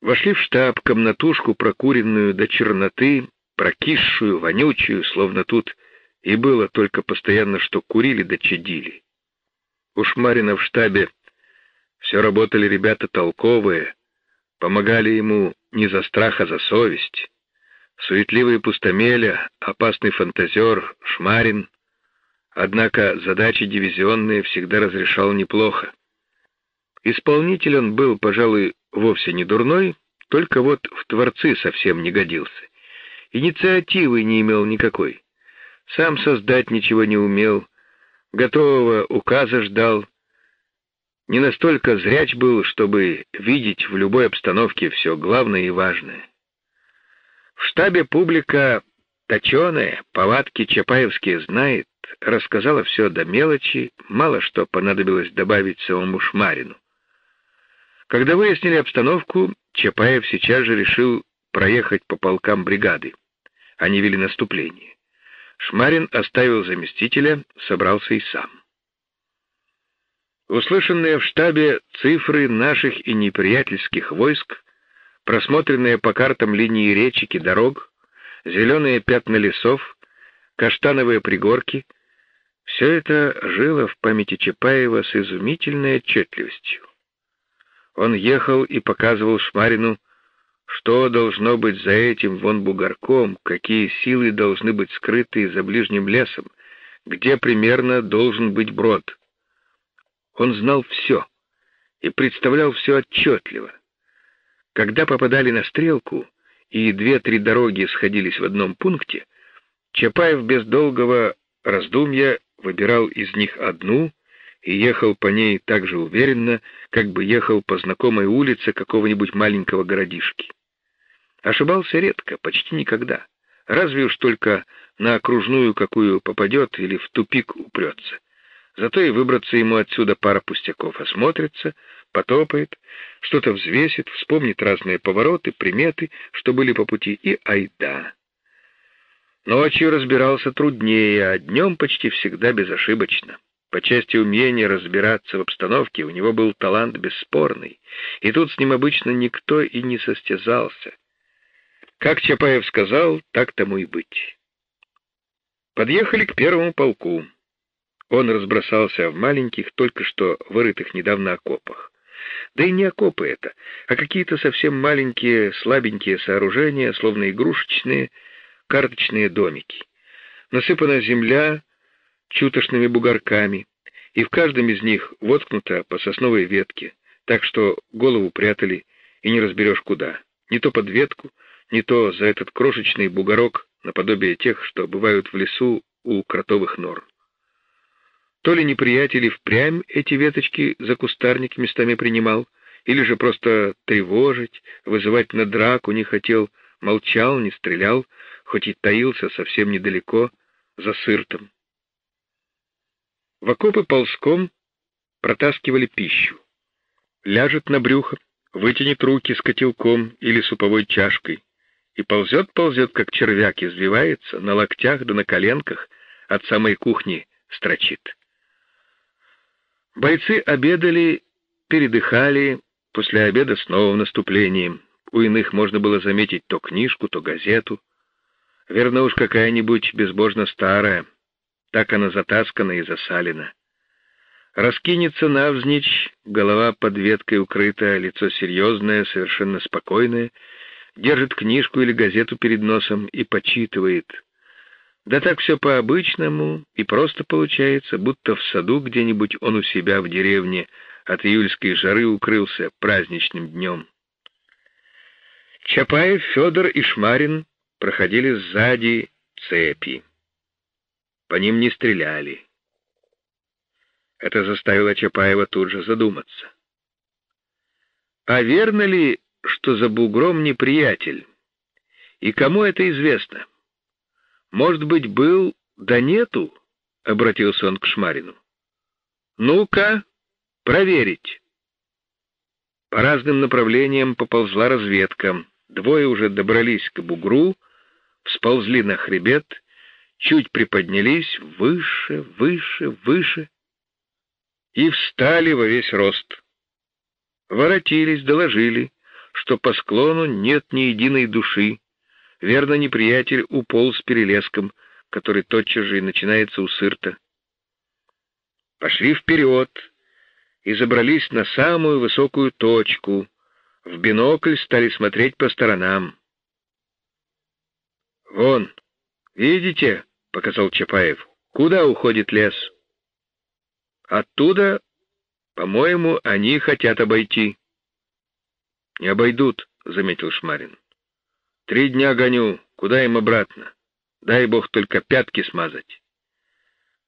Вошли в штаб, комнатушку, прокуренную до черноты, прокисшую, вонючую, словно тут и было только постоянно, что курили да чадили. У Шмарина в штабе все работали ребята толковые, помогали ему не за страх, а за совесть. Суетливый пустомеля, опасный фантазер, Шмарин. Однако задачи дивизионные всегда разрешал неплохо. Исполнитель он был, пожалуй, вовсе не дурной, только вот в творцы совсем не годился. Инициативы не имел никакой. Сам создать ничего не умел, готового указа ждал. Не настолько зряч был, чтобы видеть в любой обстановке все главное и важное. В штабе публика точеная, повадки чапаевские знает, рассказала все до мелочи, мало что понадобилось добавить самому Шмарину. Когда выяснили обстановку, Чапаев сейчас же решил проехать по полкам бригады. Они вели наступление. Шмарин оставил заместителя, собрался и сам. Услышанные в штабе цифры наших и неприятельских войск, просмотренные по картам линии речек и дорог, зеленые пятна лесов, каштановые пригорки — все это жило в памяти Чапаева с изумительной отчетливостью. Он ехал и показывал Шмарину, что должно быть за этим вон бугорком, какие силы должны быть скрыты за ближним лесом, где примерно должен быть брод. Он знал все и представлял все отчетливо. Когда попадали на стрелку, и две-три дороги сходились в одном пункте, Чапаев без долгого раздумья выбирал из них одну и ехал по ней так же уверенно, как бы ехал по знакомой улице какого-нибудь маленького городишки. Ошибался редко, почти никогда, разве уж только на окружную какую попадет или в тупик упрется. Зато и выбраться ему отсюда пара пустяков, осмотрится, потопает, что-то взвесит, вспомнит разные повороты, приметы, что были по пути, и айда. Ночью разбирался труднее, а днем почти всегда безошибочно. По части умения разбираться в обстановке у него был талант бесспорный, и тут с ним обычно никто и не состязался. Как Чапаев сказал, так тому и быть. Подъехали к первому полку. Он разбросался в маленьких, только что вырытых недавно окопах. Да и не окопы это, а какие-то совсем маленькие, слабенькие сооружения, словно игрушечные, карточные домики. Насыпана земля, чутошными бугорками, и в каждом из них воткнута по сосновой ветке, так что голову прятали и не разберешь куда. Не то под ветку, не то за этот крошечный бугорок, наподобие тех, что бывают в лесу у кротовых нор. То ли неприятель впрямь эти веточки за кустарник местами принимал, или же просто тревожить, вызывать на драку не хотел, молчал, не стрелял, хоть и таился совсем недалеко, за сыртом. В окопы ползком протаскивали пищу. Ляжет на брюхо, вытянет руки с котелком или суповой чашкой и ползет-ползет, как червяк, извивается, на локтях да на коленках, от самой кухни строчит. Бойцы обедали, передыхали, после обеда снова в наступлении. У иных можно было заметить то книжку, то газету. Верно уж какая-нибудь безбожно старая — так она затаскана и засалена. Раскинется навзничь, голова под веткой укрыта, лицо серьезное, совершенно спокойное, держит книжку или газету перед носом и почитывает. Да так все по-обычному и просто получается, будто в саду где-нибудь он у себя в деревне от июльской жары укрылся праздничным днем. Чапаев, Федор и Шмарин проходили сзади цепи. По ним не стреляли. Это заставило Чапаева тут же задуматься. А верно ли, что за бугром неприятель? И кому это известно? Может быть, был, да нету? Обратился он к Шмарину. Ну-ка, проверить. По разным направлениям поползла разведка. Двое уже добрались к бугру, всползли на хребет чуть приподнялись выше, выше, выше и встали во весь рост. Воротились, доложили, что по склону нет ни единой души. Верно, неприятель уполз перелеском, который тотчас же и начинается у сырта. Пошли вперед и забрались на самую высокую точку. В бинокль стали смотреть по сторонам. «Вон, видите?» — показал Чапаев. «Куда уходит лес?» «Оттуда, по-моему, они хотят обойти». «Не обойдут», — заметил Шмарин. «Три дня гоню. Куда им обратно? Дай бог только пятки смазать».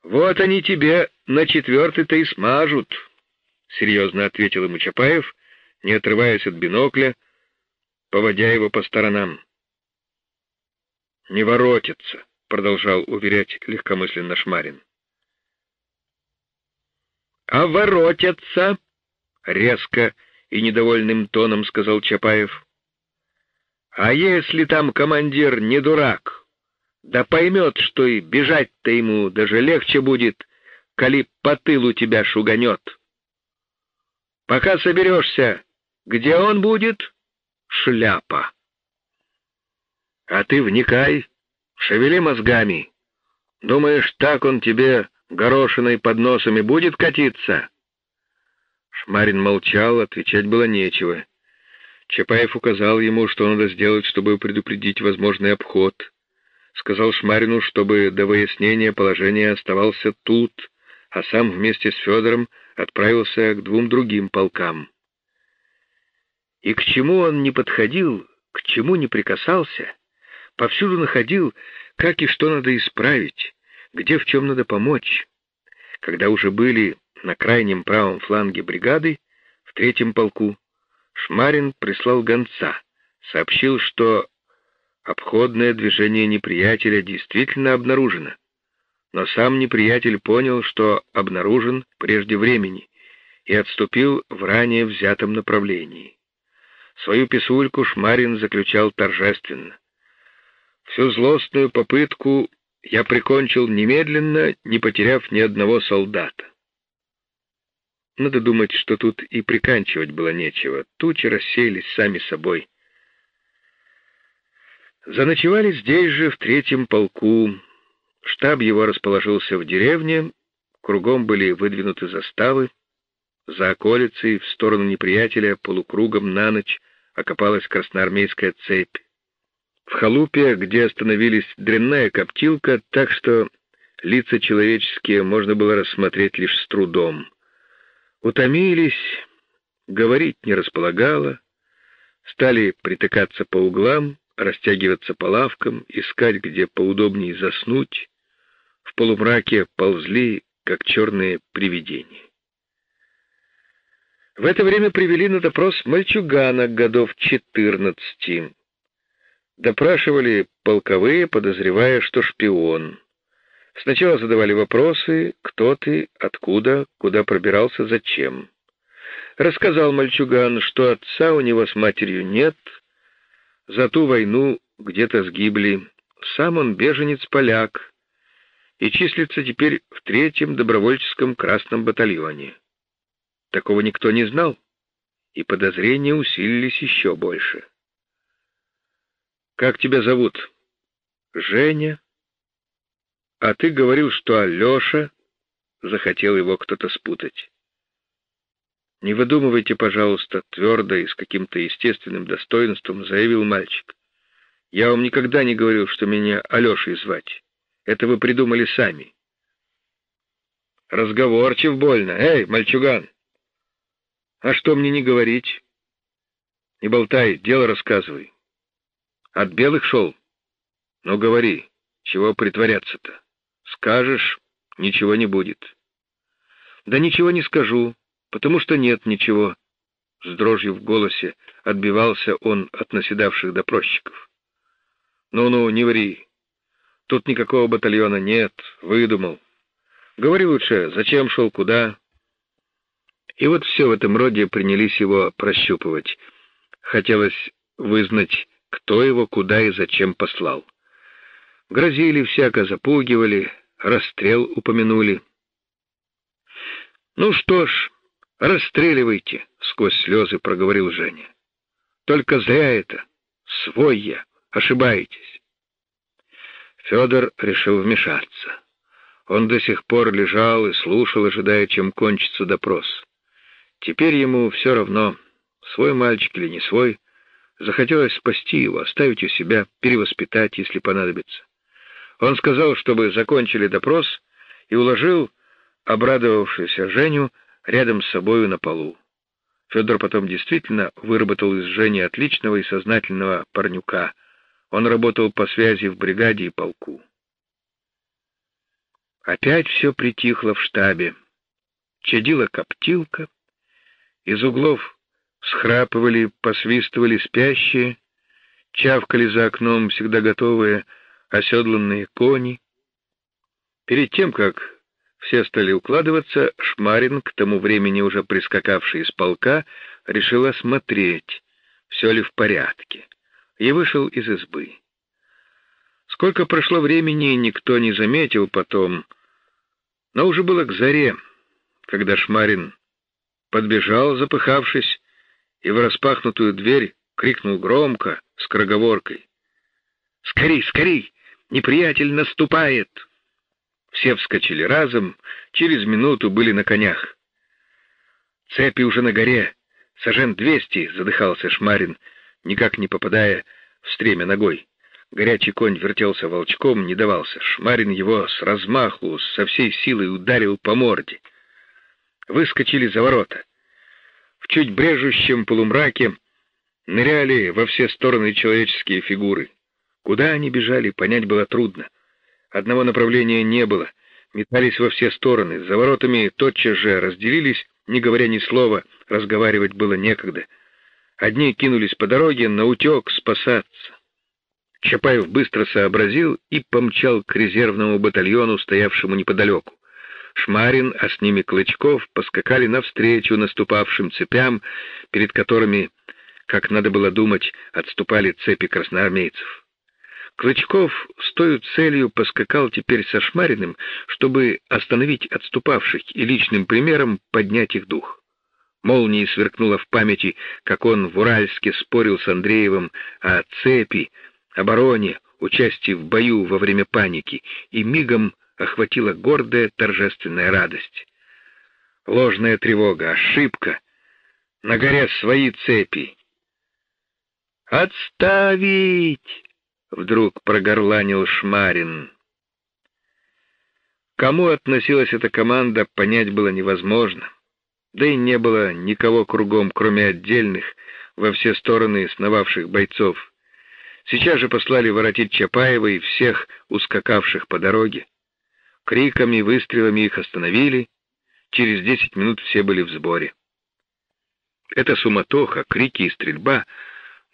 «Вот они тебе на четвертый-то и смажут», — серьезно ответил ему Чапаев, не отрываясь от бинокля, поводя его по сторонам. «Не воротится», — продолжал уверять легкомысленно Шмарин. «А воротятся», — резко и недовольным тоном сказал Чапаев. «А если там командир не дурак, да поймет, что и бежать-то ему даже легче будет, коли по тылу тебя шуганет. Пока соберешься, где он будет? Шляпа. А ты вникай, шевели мозгами. Думаешь, так он тебе горошиной под носом и будет катиться?» Шмарин молчал, отвечать было нечего. Чапаев указал ему, что надо сделать, чтобы предупредить возможный обход. Сказал Шмарину, чтобы до выяснения положения оставался тут, а сам вместе с Федором отправился к двум другим полкам. И к чему он не подходил, к чему не прикасался, повсюду находил, как и что надо исправить, где в чем надо помочь. Когда уже были на крайнем правом фланге бригады, в третьем полку, Шмарин прислал гонца, сообщил, что обходное движение неприятеля действительно обнаружено. Но сам неприятель понял, что обнаружен прежде времени, и отступил в ранее взятом направлении. Свою писульку Шмарин заключал торжественно. Всю злостную попытку я прикончил немедленно, не потеряв ни одного солдата. Надо думать, что тут и приканчивать было нечего. Тучи рассеялись сами собой. Заночевали здесь же, в третьем полку. Штаб его расположился в деревне, кругом были выдвинуты заставы. За околицей, в сторону неприятеля, полукругом на ночь окопалась красноармейская цепь. В халупе, где остановились дрянная коптилка, так что лица человеческие можно было рассмотреть лишь с трудом. Утомились, говорить не располагало, стали притыкаться по углам, растягиваться по лавкам, искать, где поудобнее заснуть. В полумраке ползли, как черные привидения. В это время привели на допрос мальчугана годов четырнадцати. Допрашивали полковые, подозревая, что шпион. Сначала задавали вопросы, кто ты, откуда, куда пробирался, зачем. Рассказал мальчуган, что отца у него с матерью нет, за ту войну где-то сгибли, сам он беженец-поляк и числится теперь в третьем добровольческом красном батальоне. Такого никто не знал, и подозрения усилились еще больше. «Как тебя зовут?» «Женя», а ты говорил, что Алёша захотел его кто-то спутать. Не выдумывайте, пожалуйста, твердо и с каким-то естественным достоинством заявил мальчик. Я вам никогда не говорил, что меня Алёшей звать. Это вы придумали сами. Разговорчив больно. Эй, мальчуган! А что мне не говорить? Не болтай, дело рассказывай. От белых шел? Ну, говори, чего притворяться-то? Скажешь, ничего не будет. Да ничего не скажу, потому что нет ничего. С дрожью в голосе отбивался он от наседавших допросчиков. Ну-ну, не ври. Тут никакого батальона нет, выдумал. Говори лучше, зачем шел, куда? И вот все в этом роде принялись его прощупывать. Хотелось вызнать, кто его куда и зачем послал. Грозили всяко, запугивали, расстрел упомянули. «Ну что ж, расстреливайте», — сквозь слезы проговорил Женя. Только зря это. Свой я. Ошибаетесь. Федор решил вмешаться. Он до сих пор лежал и слушал, ожидая, чем кончится допрос. Теперь ему все равно, свой мальчик или не свой, захотелось спасти его, оставить у себя, перевоспитать, если понадобится. Он сказал, чтобы закончили допрос, и уложил обрадовавшуюся Женю рядом с собою на полу. Федор потом действительно выработал из Жени отличного и сознательного парнюка. Он работал по связи в бригаде и полку. Опять все притихло в штабе. Чадила коптилка, из углов схрапывали, посвистывали спящие, чавкали за окном всегда готовые оседланные кони. Перед тем, как все стали укладываться, Шмарин, к тому времени уже прискакавший из полка, решил осмотреть, все ли в порядке, и вышел из избы. Сколько прошло времени, никто не заметил потом, но уже было к заре, когда Шмарин подбежал, запыхавшись, и в распахнутую дверь крикнул громко, с кроговоркой. «Скорей, скорей! Неприятель наступает!» Все вскочили разом, через минуту были на конях. «Цепи уже на горе! Сажен двести!» — задыхался Шмарин, никак не попадая в стремя ногой. Горячий конь вертелся волчком, не давался. Шмарин его с размаху, со всей силой ударил по морде. Выскочили за ворота. В чуть брежущем полумраке ныряли во все стороны человеческие фигуры. Куда они бежали, понять было трудно. Одного направления не было. Метались во все стороны. За воротами тотчас же разделились, не говоря ни слова, разговаривать было некогда. Одни кинулись по дороге на утек спасаться. Чапаев быстро сообразил и помчал к резервному батальону, стоявшему неподалеку. Шмарин, а с ними Клычков, поскакали навстречу наступавшим цепям, перед которыми, как надо было думать, отступали цепи красноармейцев. Клычков с той целью поскакал теперь со Шмариным, чтобы остановить отступавших и личным примером поднять их дух. Молнией сверкнула в памяти, как он в Уральске спорил с Андреевым о цепи, обороне, участии в бою во время паники, и мигом охватила гордая торжественная радость. Ложная тревога, ошибка. На горе свои цепи. «Отставить!» — вдруг прогорланил Шмарин. Кому относилась эта команда, понять было невозможно. Да и не было никого кругом, кроме отдельных, во все стороны сновавших бойцов. Сейчас же послали воротить Чапаева и всех ускакавших по дороге. Криками, выстрелами их остановили. Через десять минут все были в сборе. Эта суматоха, крики и стрельба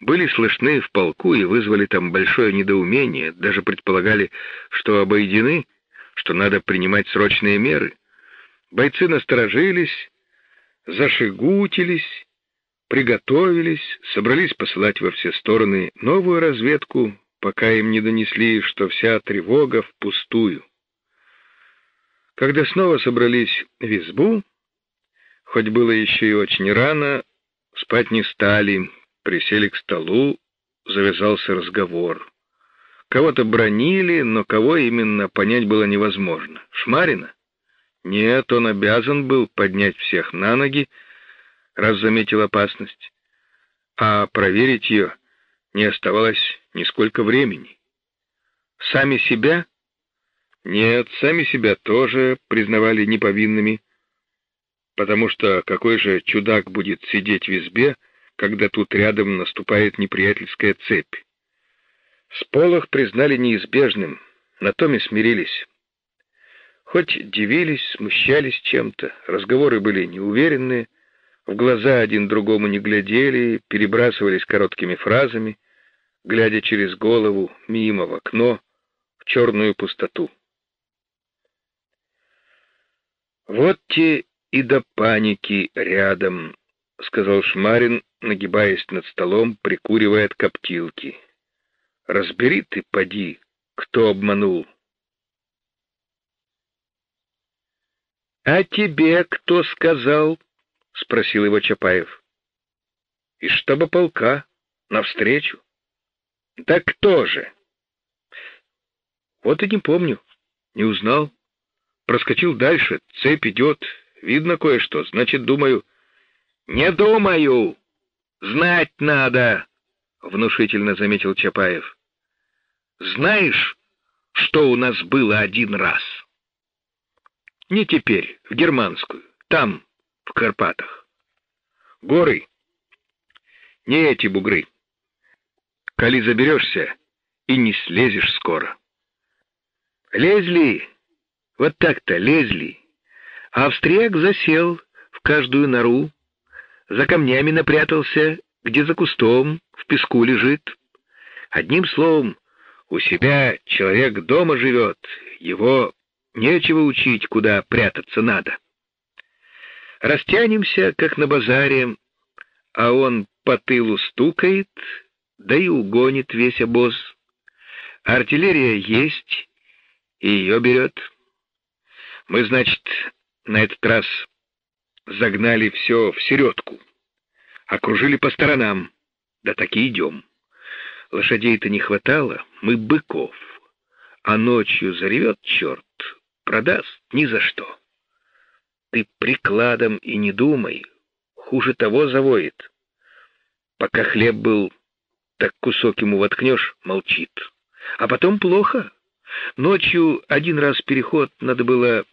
были слышны в полку и вызвали там большое недоумение, даже предполагали, что обойдены, что надо принимать срочные меры. Бойцы насторожились, зашигутились, приготовились, собрались посылать во все стороны новую разведку, пока им не донесли, что вся тревога впустую. Когда снова собрались в избу, хоть было еще и очень рано, спать не стали, присели к столу, завязался разговор. Кого-то бронили, но кого именно понять было невозможно. Шмарина? Нет, он обязан был поднять всех на ноги, раз заметил опасность. А проверить ее не оставалось нисколько времени. Сами себя нет, сами себя тоже признавали неповинными, потому что какой же чудак будет сидеть в избе, когда тут рядом наступает неприятельская цепь. Сполох признали неизбежным, на том и смирились. Хоть дивились, смущались чем-то, разговоры были неуверенные, в глаза один другому не глядели, перебрасывались короткими фразами, глядя через голову, мимо в окно, в черную пустоту. «Вот те и до паники рядом», — сказал Шмарин, нагибаясь над столом, прикуривая от коптилки. «Разбери ты, поди, кто обманул». «А тебе кто сказал?» — спросил его Чапаев. «Из штаба полка», Навстречу? Да кто же? Вот и не помню. Не узнал. Проскочил дальше. Цепь идет. Видно кое-что. Значит, думаю... Не думаю! Знать надо! Внушительно заметил Чапаев. Знаешь, что у нас было один раз? Не теперь, в германскую. Там, в Карпатах. Горы. Не эти бугры. Коли заберешься, и не слезешь скоро. Лезли, вот так-то лезли. А австрияк засел в каждую нору, за камнями напрятался, где за кустом, в песку лежит. Одним словом, у себя человек дома живет, его нечего учить, куда прятаться надо. Растянемся, как на базаре, а он по тылу стукает, да и угонит весь обоз. Артиллерия есть, и ее берет. Мы, значит, на этот раз загнали все в середку, окружили по сторонам, да таки идем. Лошадей-то не хватало, мы быков, а ночью заревет черт, продаст ни за что. Ты прикладом и не думай, хуже того завоет. Пока хлеб был, так кусок ему воткнешь, молчит. А потом плохо. Ночью один раз переход надо было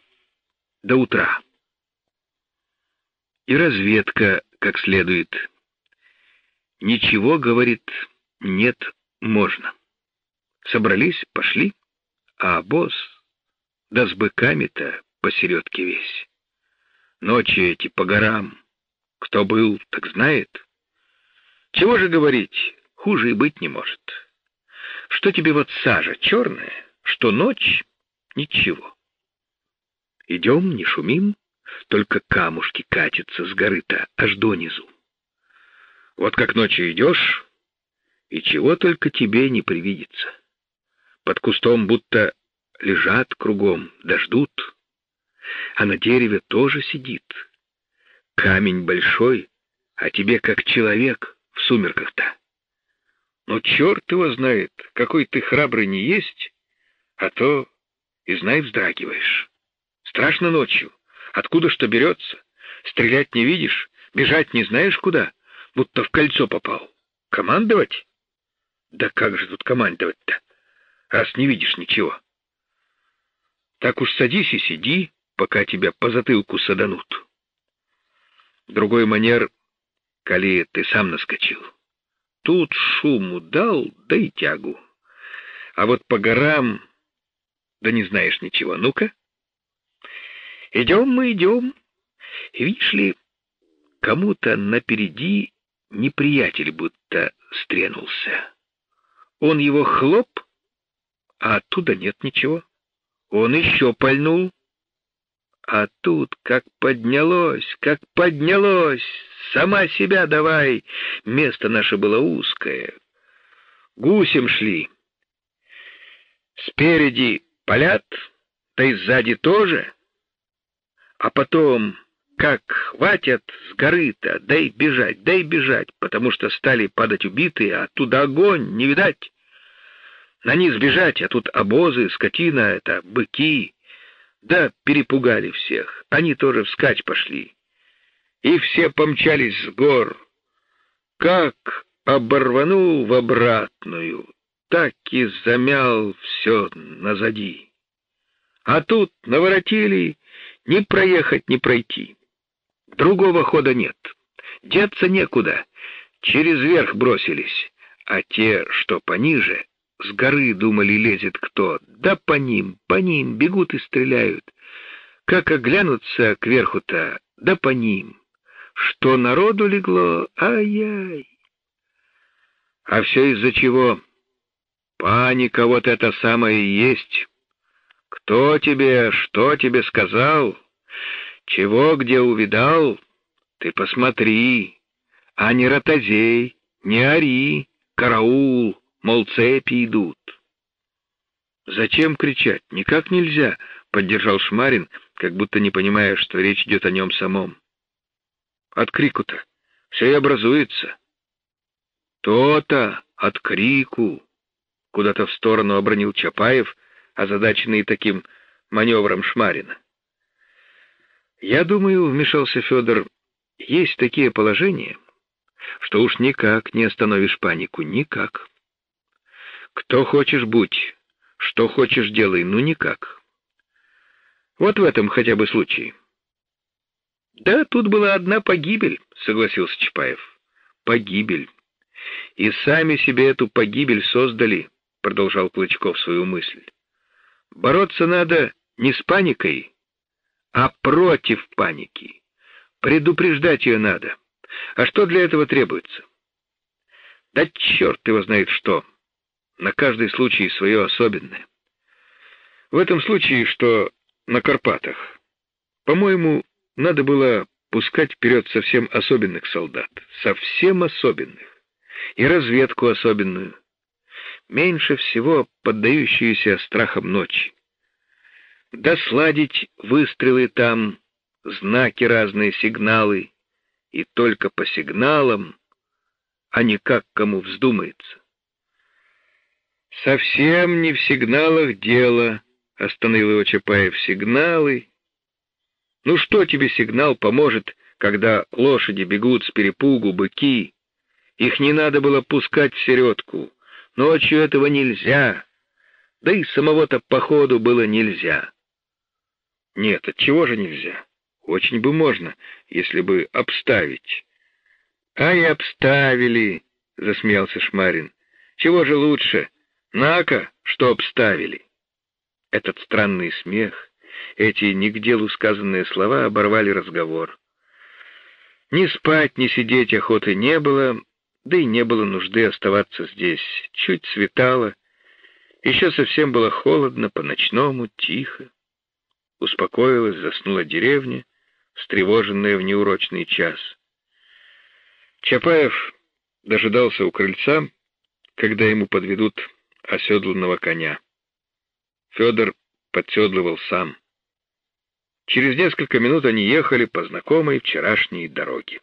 до утра. И разведка как следует. Ничего, говорит, нет, можно. Собрались, пошли, а босс, да с быками-то посередке весь. Ночи эти по горам. Кто был, так знает. Чего же говорить, хуже и быть не может. Что тебе вот сажа черная, что ночь — ничего. Идем, не шумим, только камушки катятся с горы-то аж донизу. Вот как ночью идешь, и чего только тебе не привидится. Под кустом будто лежат кругом, дождут а на дереве тоже сидит. Камень большой, а тебе как человек в сумерках-то. Ну, черт его знает, какой ты храбрый не есть, а то и знай вздрагиваешь. Страшно ночью. Откуда что берется? Стрелять не видишь, бежать не знаешь куда, будто в кольцо попал. Командовать? Да как же тут командовать-то, раз не видишь ничего? Так уж садись и сиди, пока тебя по затылку саданут. Другой манер, коли ты сам наскочил. Тут шуму дал, да и тягу. А вот по горам, да не знаешь ничего. Ну-ка. Идем мы, идем. Видишь ли, кому-то напереди неприятель будто стренулся. Он его хлоп, а оттуда нет ничего. Он еще пальнул, а тут как поднялось, как поднялось, сама себя давай. Место наше было узкое. Гусем шли. Спереди полят, да и сзади тоже. А потом, как хватят с горы-то, дай бежать, дай бежать, потому что стали падать убитые, а оттуда огонь, не видать. На низ бежать, а тут обозы, скотина, это быки, да, перепугали всех. Они тоже вскачь пошли. И все помчались с гор. Как оборванул в обратную, так и замял все назади. А тут наворотили, ни проехать, ни пройти. Другого хода нет. Деться некуда. Через верх бросились, а те, что пониже, с горы, думали, лезет кто. Да по ним, по ним бегут и стреляют. Как оглянутся кверху-то, да по ним. Что народу легло, ай-яй. А все из-за чего? Паника вот это самое есть. Кто тебе, что тебе сказал? Чего где увидал? Ты посмотри, а не ротозей, не ори, караул мол, цепи идут. «Зачем кричать? Никак нельзя», — поддержал Шмарин, как будто не понимая, что речь идет о нем самом. «От крику-то все и образуется». То-то от крику, куда-то в сторону обронил Чапаев, озадаченный таким маневром Шмарина. Я думаю, вмешался Федор, есть такие положения, что уж никак не остановишь панику, никак. Кто хочешь будь, что хочешь делай, ну никак. Вот в этом хотя бы случае. Да, тут была одна погибель, согласился Чапаев. Погибель. И сами себе эту погибель создали, продолжал Клычков свою мысль. Бороться надо не с паникой, а против паники. Предупреждать ее надо. А что для этого требуется? Да черт его знает что. На каждый случай свое особенное. В этом случае, что на Карпатах, по-моему, надо было пускать вперед совсем особенных солдат, совсем особенных, и разведку особенную, меньше всего поддающуюся страхам ночи. Досладить выстрелы там, знаки разные, сигналы, и только по сигналам, а не как кому вздумается. Совсем не в сигналах дело, остановил его Чапаев. Сигналы. Ну что тебе сигнал поможет, когда лошади бегут с перепугу, быки? Их не надо было пускать в середку. Ночью этого нельзя. Да и самого-то походу было нельзя. Нет, от чего же нельзя? Очень бы можно, если бы обставить. А и обставили, засмеялся Шмарин. Чего же лучше? Нака, что обставили. Этот странный смех, эти не к делу сказанные слова оборвали разговор. Ни спать, ни сидеть охоты не было, да и не было нужды оставаться здесь. Чуть светало, еще совсем было холодно, по-ночному, тихо. Успокоилась, заснула деревня, встревоженная в неурочный час. Чапаев дожидался у крыльца, когда ему подведут оседланного коня. Федор подседлывал сам. Через несколько минут они ехали по знакомой вчерашней дороге.